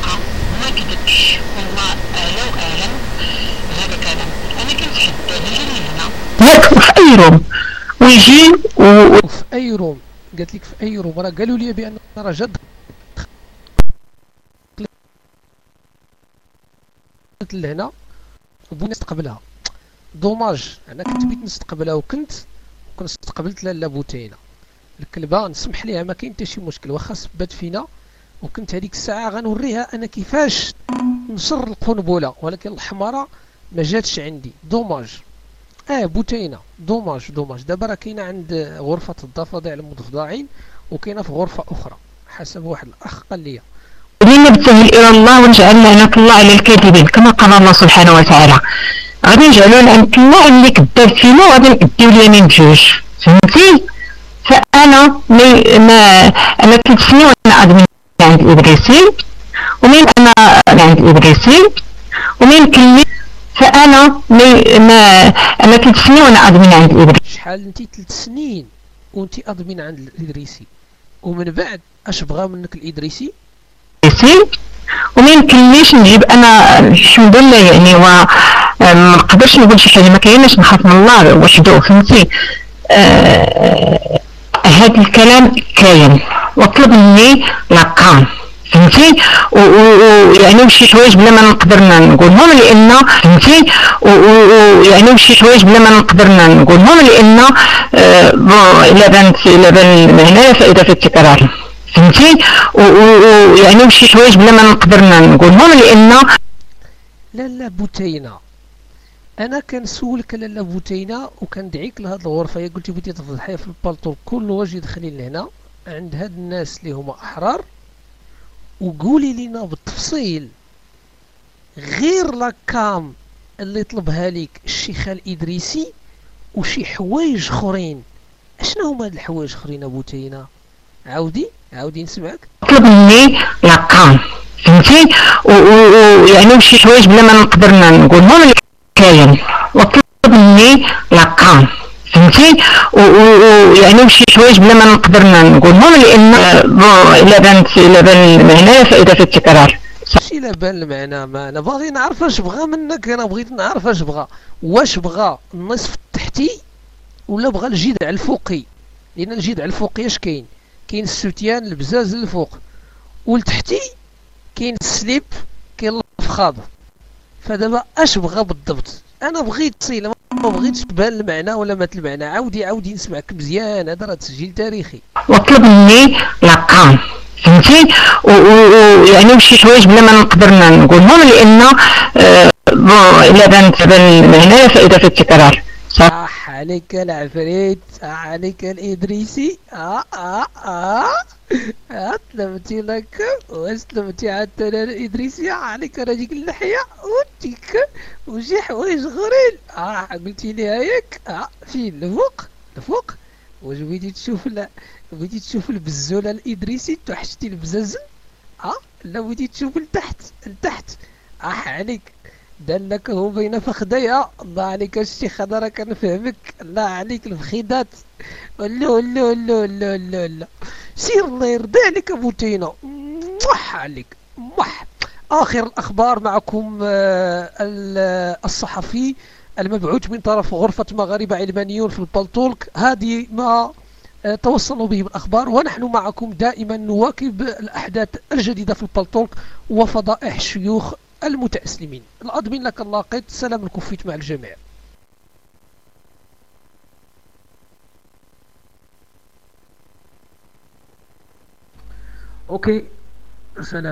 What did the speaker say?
الحلقة ما كذبش والله أعلى وأعلم هذا كلام. أنا كنتحدى يجي من هنا ياك في أي room؟ ويجي و... وفي أي room؟ قالت لك في أي room. راه قالوا لي بأن راه جد. لهنا وبغيت نستقبلها dommage أنا كنت بغيت نستقبلها وكنت كنت استقبلت لاله بوتينه الكلبة نسمح ليها ما كاين حتى شي مشكل. واخا سبات فينا وكنت هذيك الساعة غنوريها أنا كيفاش نشر القنبلة ولكن الحمارة ما جاتش عندي. دوماج آه بوتينة. دوماج دوماج دابا راه كاينة عند غرفة الضفادع المضفدعين وكاينة في غرفة أخرى حسب واحد الأخ قال لي. ولينا نبتهل إلى الله ونجعل لعنة الله على الكاذبين كما قال الله سبحانه وتعالى. غادي نجعلوا لعنة الله اللي كذاب فينا وغادي نأديو اليمين بجوج. فهمتي؟ فأنا مي ما أنا ثلاث سنين وأنا ادمن عند الادريسي ومين أنا عند الادريسي ومين كلمي فأنا مي ما أنا ثلاث سنين وأنا أدمن عند الادريسي شحال انت ثلاث سنين وانت ادمين عند الادريسي ومن بعد أش بغى منك الإدريسي؟ الادريسي وما يمكنليش نجيب أنا الحمد لله يعني و ما نقدرش نقول شي حاجة ما كايناش نخاف من الله وحده فهمتي؟ آه هذا الكلام كاين. وطلب مني لاكام فهمتي ويعني وشي حوايج بلا ما نقدر نقولهم لأن فهمتي؟ ويعني وشي حوايج بلا ما نقدر نقولهم لأن آه إلا بانت إلا بان هنايا فائده في التكرار. فهمتي؟ ويعني وشي حوايج بلا ما نقدر نقولهم لأن لا لا بوتينه أنا كنسولك لاله بوتينه وكندعيك لهاد الغرفة. يا قلتي بغيتي تفضحي في البالطو كل وجه دخلي لهنا. عند هاد الناس اللي هما أحرار وقولي لنا بالتفصيل غير لاكام اللي طلبها لك الشيخ الإدريسي وشي حوايج أخرين. أشنو هما هاد الحوايج أخرين بوتينه عاودي عاودي نسمعك. طلب مني لاكام فهمتي؟ ويعني وشي حوايج بلا ما نقدر نقولهم كاين وطلب مني لاكام فهمتي؟ ويعني وشي حوايج بلا ما نقدر نقولهم لأن إلا بانت إلا بان هنايا فائده في التكرار ماشي لا بان المعنى ما أنا باغي نعرف اش بغى منك أنا بغيت نعرف اش بغى واش بغى النصف التحتي ولا بغى الجذع الفوقي؟ لأن الجذع الفوقي اش كاين؟ كاين السوتيان البزاز الفوق. والتحتي كاين السليب كاين الفخاض فدابا اش بغى بالضبط؟ أنا بغيت تصيل ما بغيتش تبان المعنى ولا مات المعنى عاودي عاودي نسمعك مزيان. هذا راه تسجيل تاريخي. وطلب مني لاكام فهمتي ويعني وشي حوايج بلا ما نقدر نقولهم لأن آه بون إلا بانت بان هنايا فائدة في التكرار. صح عليك العفريت عليك الإدريسي. آه آه تلمتي لك واسلمتي حتى الادريسي عليك راجيك اللحية وديك وشي حوايج اخرين آه قلتي لي هيك آه فين الفوق الفوق. واش بغيتي تشوف لا بغيتي تشوف البزولة الإدريسي؟ توحشتي البزازن آه لا بغيتي تشوف لتحت لتحت. آه عليك. دلك هو بين فخديها الله عليك الشيخ أنا راه كنفهمك الله عليك الفخيدات. ولا ولا ولا ولا ولا ولا سير الله يرضي عليك أبو تينا. موح عليك موح. آخر الأخبار معكم الصحفي المبعوث من طرف غرفة مغاربة علمانيون في البلطولك. هذه ما توصلوا به الأخبار. ونحن معكم دائما نواكب الأحداث الجديدة في البلطولك وفضائح الشيوخ المتأسلمين. الأضمن لك اللاقيت سلام الكفيت مع الجميع. أوكي. سلام.